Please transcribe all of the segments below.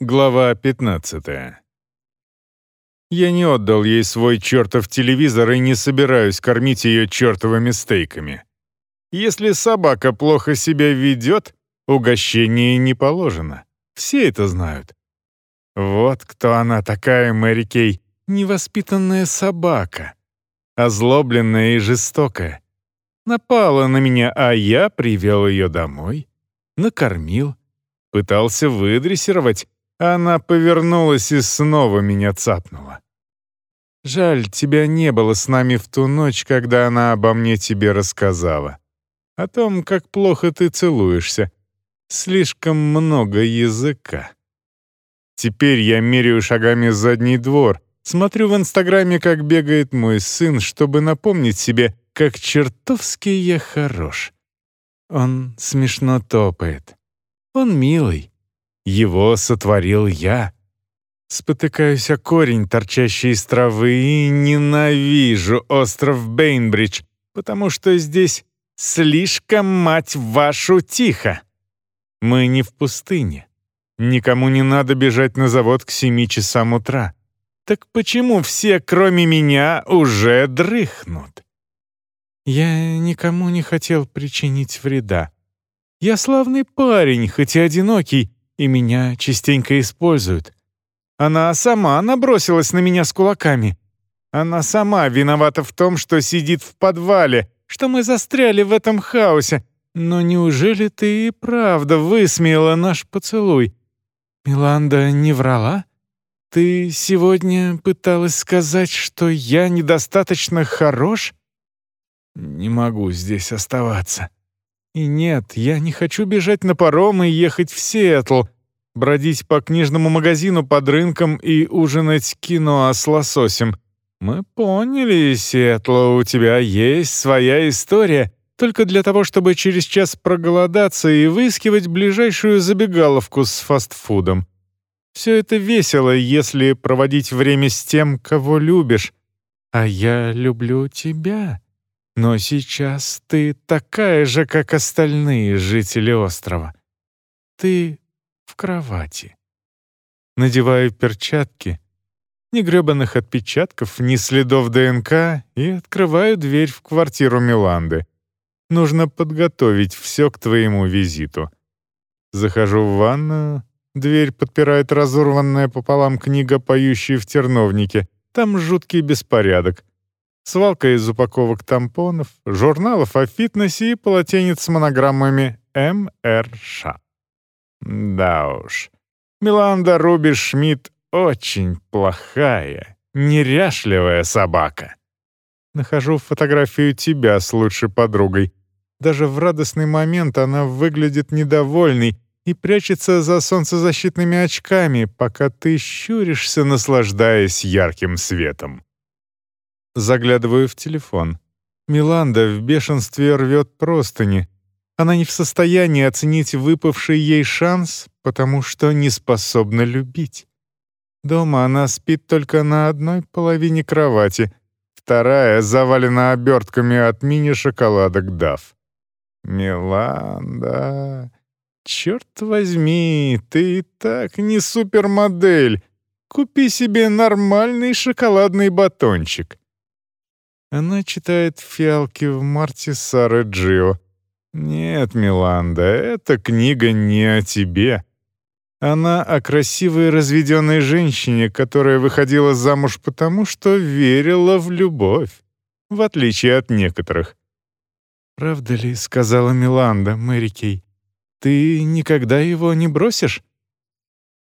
Глава 15 Я не отдал ей свой чертов телевизор и не собираюсь кормить ее чертовыми стейками. Если собака плохо себя ведет, угощение не положено. Все это знают. Вот кто она такая, Мэри Кей, невоспитанная собака. Озлобленная и жестокая. Напала на меня, а я привел ее домой, накормил, пытался выдрессировать, она повернулась и снова меня цапнула. Жаль, тебя не было с нами в ту ночь, когда она обо мне тебе рассказала. О том, как плохо ты целуешься. Слишком много языка. Теперь я меряю шагами задний двор, смотрю в Инстаграме, как бегает мой сын, чтобы напомнить себе, как чертовски я хорош. Он смешно топает. Он милый. Его сотворил я. Спотыкаюсь о корень, торчащий из травы, и ненавижу остров Бейнбридж, потому что здесь слишком, мать вашу, тихо. Мы не в пустыне. Никому не надо бежать на завод к семи часам утра. Так почему все, кроме меня, уже дрыхнут? Я никому не хотел причинить вреда. Я славный парень, хоть и одинокий, и меня частенько используют. Она сама набросилась на меня с кулаками. Она сама виновата в том, что сидит в подвале, что мы застряли в этом хаосе. Но неужели ты и правда высмеяла наш поцелуй? Миланда не врала? Ты сегодня пыталась сказать, что я недостаточно хорош? Не могу здесь оставаться. И нет, я не хочу бежать на паром и ехать в Сиэтл, бродить по книжному магазину под рынком и ужинать кино с лососем. Мы поняли, Сиэтл, у тебя есть своя история, только для того, чтобы через час проголодаться и выискивать ближайшую забегаловку с фастфудом. Все это весело, если проводить время с тем, кого любишь. А я люблю тебя. Но сейчас ты такая же, как остальные жители острова. Ты в кровати. Надеваю перчатки. Ни грёбаных отпечатков, ни следов ДНК и открываю дверь в квартиру Миланды. Нужно подготовить все к твоему визиту. Захожу в ванную. Дверь подпирает разорванная пополам книга, поющая в терновнике. Там жуткий беспорядок свалка из упаковок тампонов, журналов о фитнесе и полотенец с монограммами МРШ. Да уж, Миланда Руби Шмидт очень плохая, неряшливая собака. Нахожу фотографию тебя с лучшей подругой. Даже в радостный момент она выглядит недовольной и прячется за солнцезащитными очками, пока ты щуришься, наслаждаясь ярким светом. Заглядываю в телефон. Миланда в бешенстве рвет простыни. Она не в состоянии оценить выпавший ей шанс, потому что не способна любить. Дома она спит только на одной половине кровати, вторая завалена обертками от мини-шоколадок Дав. «Миланда, черт возьми, ты и так не супермодель. Купи себе нормальный шоколадный батончик». Она читает «Фиалки в марте» Сары Джио. Нет, Миланда, эта книга не о тебе. Она о красивой разведенной женщине, которая выходила замуж потому, что верила в любовь, в отличие от некоторых. «Правда ли, — сказала Миланда, Мэри Кей, — ты никогда его не бросишь?»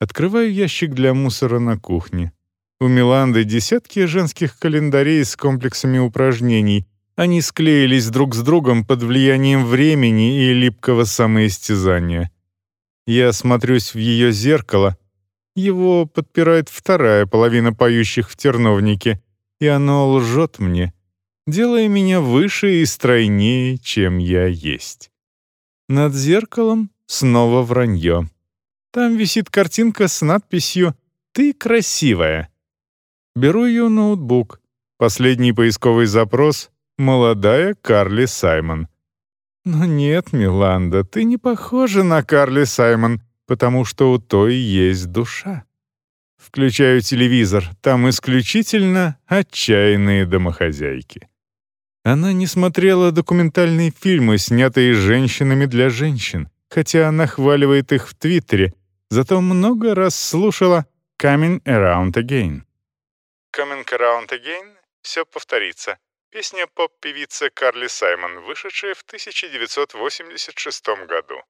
Открываю ящик для мусора на кухне. У Миланды десятки женских календарей с комплексами упражнений. Они склеились друг с другом под влиянием времени и липкого самоистязания. Я смотрюсь в ее зеркало. Его подпирает вторая половина поющих в терновнике, и оно лжет мне, делая меня выше и стройнее, чем я есть. Над зеркалом снова вранье. Там висит картинка с надписью «Ты красивая». Беру ее ноутбук. Последний поисковый запрос — молодая Карли Саймон. Но нет, Миланда, ты не похожа на Карли Саймон. потому что у той есть душа. Включаю телевизор, там исключительно отчаянные домохозяйки. Она не смотрела документальные фильмы, снятые женщинами для женщин, хотя нахваливает их в Твиттере, зато много раз слушала «Coming Around Again». «Coming Around Again» — «Все повторится». Песня поп-певицы Карли Саймон, вышедшая в 1986 году.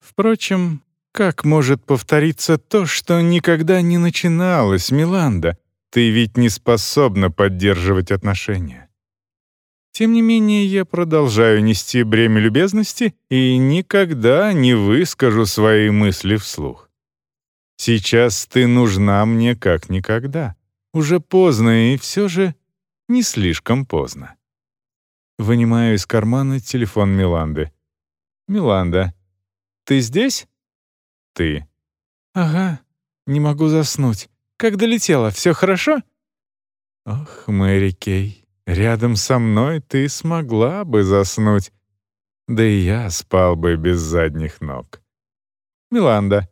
Впрочем, как может повториться то, что никогда не начиналось, Миланда? Ты ведь не способна поддерживать отношения. Тем не менее, я продолжаю нести бремя любезности и никогда не выскажу свои мысли вслух. Сейчас ты нужна мне как никогда. Уже поздно, и все же не слишком поздно. Вынимаю из кармана телефон Миланды. «Миланда, ты здесь?» «Ты». «Ага, не могу заснуть. Как долетела, все хорошо?» «Ох, Мэри Кей, Рядом со мной ты смогла бы заснуть. Да и я спал бы без задних ног. Миланда.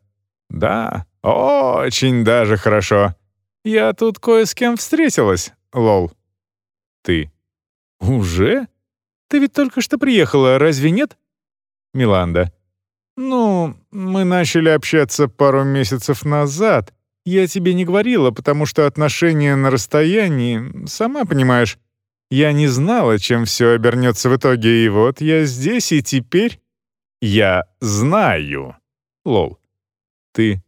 Да, очень даже хорошо. Я тут кое с кем встретилась, лол. Ты. Уже? Ты ведь только что приехала, разве нет? Миланда. Ну, мы начали общаться пару месяцев назад. Я тебе не говорила, потому что отношения на расстоянии, сама понимаешь, я не знала, чем все обернется в итоге, и вот я здесь, и теперь я знаю. Лол. Ты.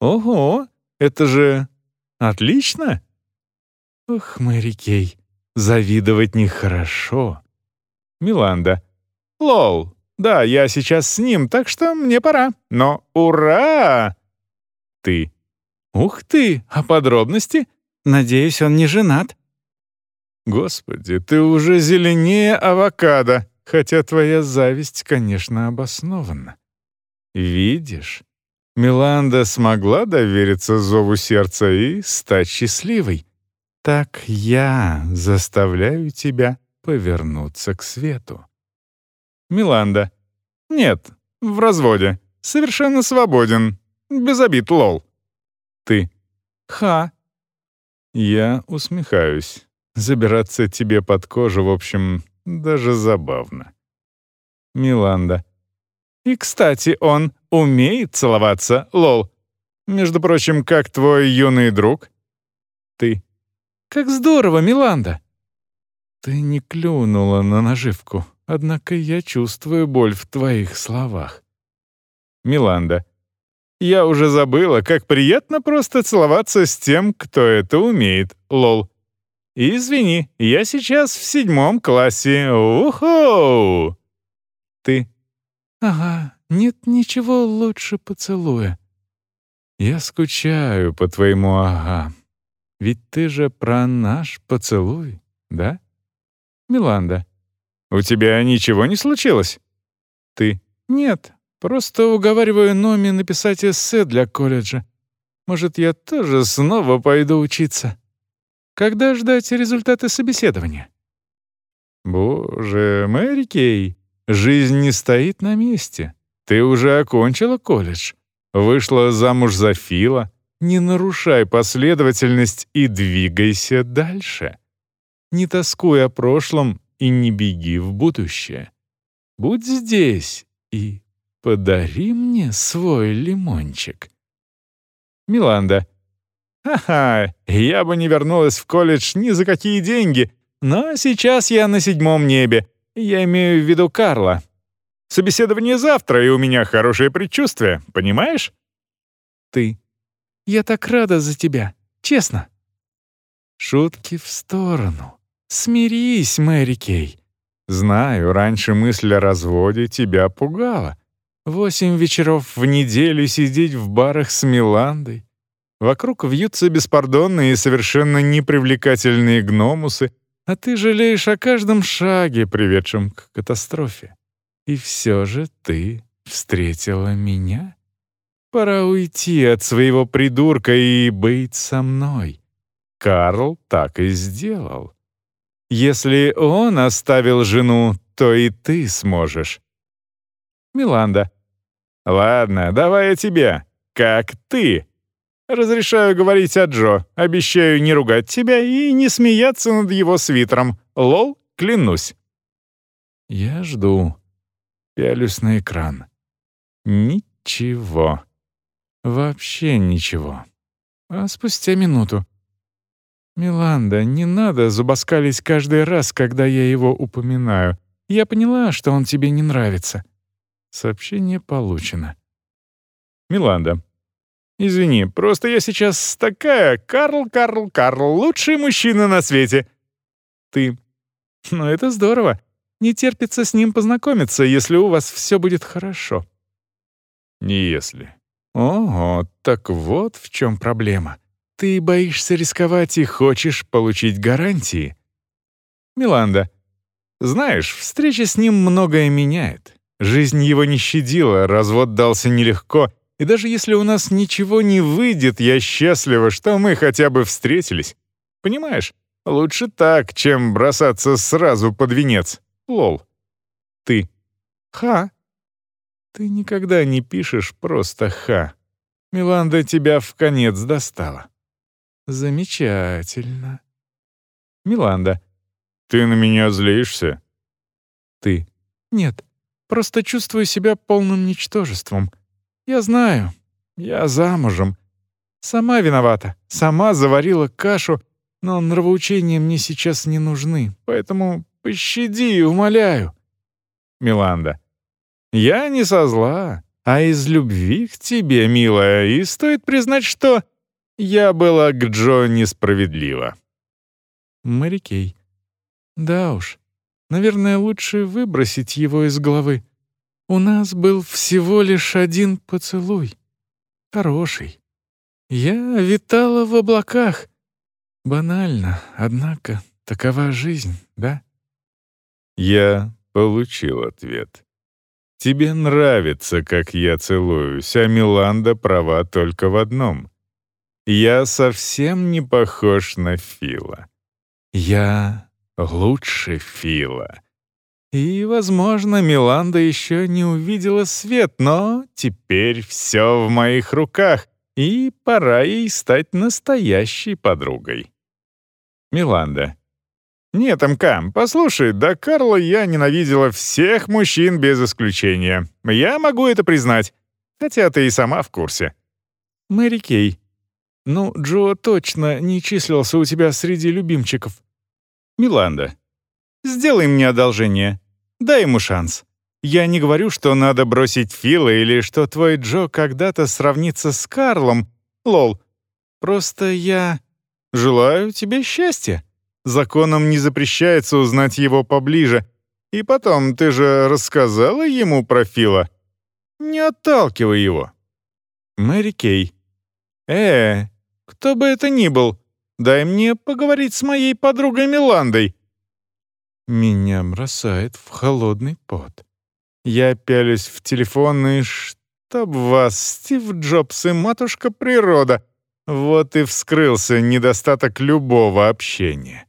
Ого, это же отлично. Ох, Мэри Кей, завидовать нехорошо. Миланда. Лол. Да, я сейчас с ним, так что мне пора. Но ура! Ты. Ух ты, а подробности? Надеюсь, он не женат. Господи, ты уже зеленее авокадо, хотя твоя зависть, конечно, обоснована. Видишь, Миланда смогла довериться зову сердца и стать счастливой. Так я заставляю тебя повернуться к свету. Миланда. Нет, в разводе. Совершенно свободен. Без обид, лол. Ты. Ха. Я усмехаюсь. Забираться тебе под кожу, в общем, даже забавно. Миланда. И, кстати, он умеет целоваться, лол. Между прочим, как твой юный друг? Ты. Как здорово, Миланда. Ты не клюнула на наживку, однако я чувствую боль в твоих словах. Миланда. Я уже забыла, как приятно просто целоваться с тем, кто это умеет, лол. «Извини, я сейчас в седьмом классе. Уху!» «Ты?» «Ага, нет ничего лучше поцелуя». «Я скучаю по твоему ага. Ведь ты же про наш поцелуй, да?» «Миланда, у тебя ничего не случилось?» «Ты?» «Нет, просто уговариваю Номи написать эссе для колледжа. Может, я тоже снова пойду учиться?» Когда ждать результаты собеседования? Боже, Мэри Кей, жизнь не стоит на месте. Ты уже окончила колледж, вышла замуж за Фила. Не нарушай последовательность и двигайся дальше. Не тоскуй о прошлом и не беги в будущее. Будь здесь и подари мне свой лимончик. Миланда, Ха-ха, я бы не вернулась в колледж ни за какие деньги, но сейчас я на седьмом небе. Я имею в виду Карла. Собеседование завтра, и у меня хорошее предчувствие, понимаешь? Ты. Я так рада за тебя, честно. Шутки в сторону. Смирись, Мэри Кей. Знаю, раньше мысль о разводе тебя пугала. Восемь вечеров в неделю сидеть в барах с Миландой. Вокруг вьются беспардонные и совершенно непривлекательные гномусы, а ты жалеешь о каждом шаге, приведшем к катастрофе. И все же ты встретила меня. Пора уйти от своего придурка и быть со мной. Карл так и сделал. Если он оставил жену, то и ты сможешь. Миланда. Ладно, давай я тебе. Как ты? Разрешаю говорить о Джо. Обещаю не ругать тебя и не смеяться над его свитером. Лол, клянусь. Я жду. Пялюсь на экран. Ничего. Вообще ничего. А спустя минуту. «Миланда, не надо зубоскалить каждый раз, когда я его упоминаю. Я поняла, что он тебе не нравится». Сообщение получено. «Миланда, извини, просто я сейчас такая Карл, Карл, Карл, лучший мужчина на свете». «Ты...» «Ну, это здорово. Не терпится с ним познакомиться, если у вас все будет хорошо». «Не если». «Ого, так вот в чем проблема. Ты боишься рисковать и хочешь получить гарантии. Миланда, знаешь, встреча с ним многое меняет. Жизнь его не щадила, развод дался нелегко, и даже если у нас ничего не выйдет, я счастлива, что мы хотя бы встретились. Понимаешь, лучше так, чем бросаться сразу под венец. Лол. Ты. Ха. Ты никогда не пишешь просто ха. Миланда тебя в конец достала. Замечательно. Миланда. Ты на меня злишься? Ты. Нет, просто чувствую себя полным ничтожеством. Я знаю, я замужем. Сама виновата, сама заварила кашу, но нравоучения мне сейчас не нужны, поэтому пощади, умоляю. Миланда. Я не со зла, а из любви к тебе, милая, и стоит признать, что я была к Джо несправедлива. Мэри Кей. Да уж, наверное, лучше выбросить его из головы. У нас был всего лишь один поцелуй. Хороший. Я витала в облаках. Банально, однако, такова жизнь, да? Я получил ответ. Тебе нравится, как я целуюсь, а Миланда права только в одном. Я совсем не похож на Фила. Я лучше Фила. И, возможно, Миланда еще не увидела свет, но теперь все в моих руках, и пора ей стать настоящей подругой. Миланда. «Нет, МК, послушай, до Карла я ненавидела всех мужчин без исключения. Я могу это признать, хотя ты и сама в курсе». Мэри Кей. «Ну, Джо точно не числился у тебя среди любимчиков». «Миланда, сделай мне одолжение. Дай ему шанс. Я не говорю, что надо бросить Фила или что твой Джо когда-то сравнится с Карлом. Лол. Просто я желаю тебе счастья. Законом не запрещается узнать его поближе. И потом, ты же рассказала ему про Фила. Не отталкивай его». Мэри Кей. «Э, кто бы это ни был, дай мне поговорить с моей подругой Миландой». Меня бросает в холодный пот. Я пялюсь в телефон и чтоб вас, Стив Джобс и матушка природа. Вот и вскрылся недостаток любого общения.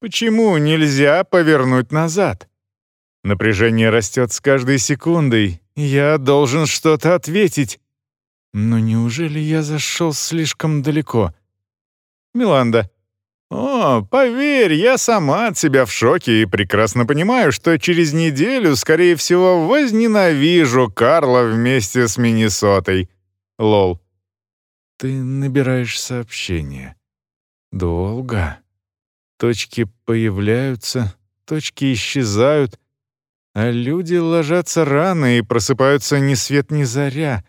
Почему нельзя повернуть назад? Напряжение растет с каждой секундой. Я должен что-то ответить. Но неужели я зашел слишком далеко? Миланда. «О, поверь, я сама от себя в шоке и прекрасно понимаю, что через неделю, скорее всего, возненавижу Карла вместе с Миннесотой». Лол. «Ты набираешь сообщение. Долго. Точки появляются, точки исчезают, а люди ложатся рано и просыпаются ни свет ни заря».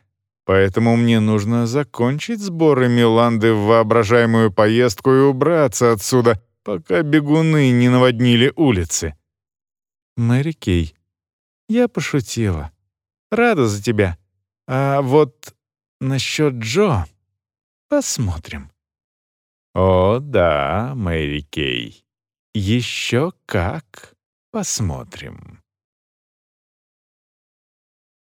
Поэтому мне нужно закончить сборы Миланды в воображаемую поездку и убраться отсюда, пока бегуны не наводнили улицы. Мэри Кей. Я пошутила. Рада за тебя. А вот насчет Джо... Посмотрим. О, да, Мэри Кей. Еще как посмотрим.